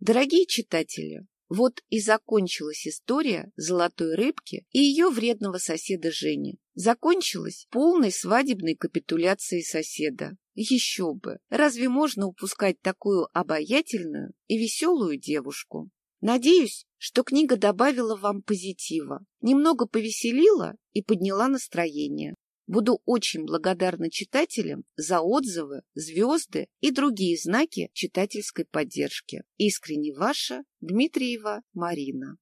Дорогие читатели, вот и закончилась история золотой рыбки и ее вредного соседа Жени. Закончилась полной свадебной капитуляцией соседа. Еще бы! Разве можно упускать такую обаятельную и веселую девушку? Надеюсь, что книга добавила вам позитива, немного повеселила и подняла настроение. Буду очень благодарна читателям за отзывы, звезды и другие знаки читательской поддержки. Искренне ваша Дмитриева Марина.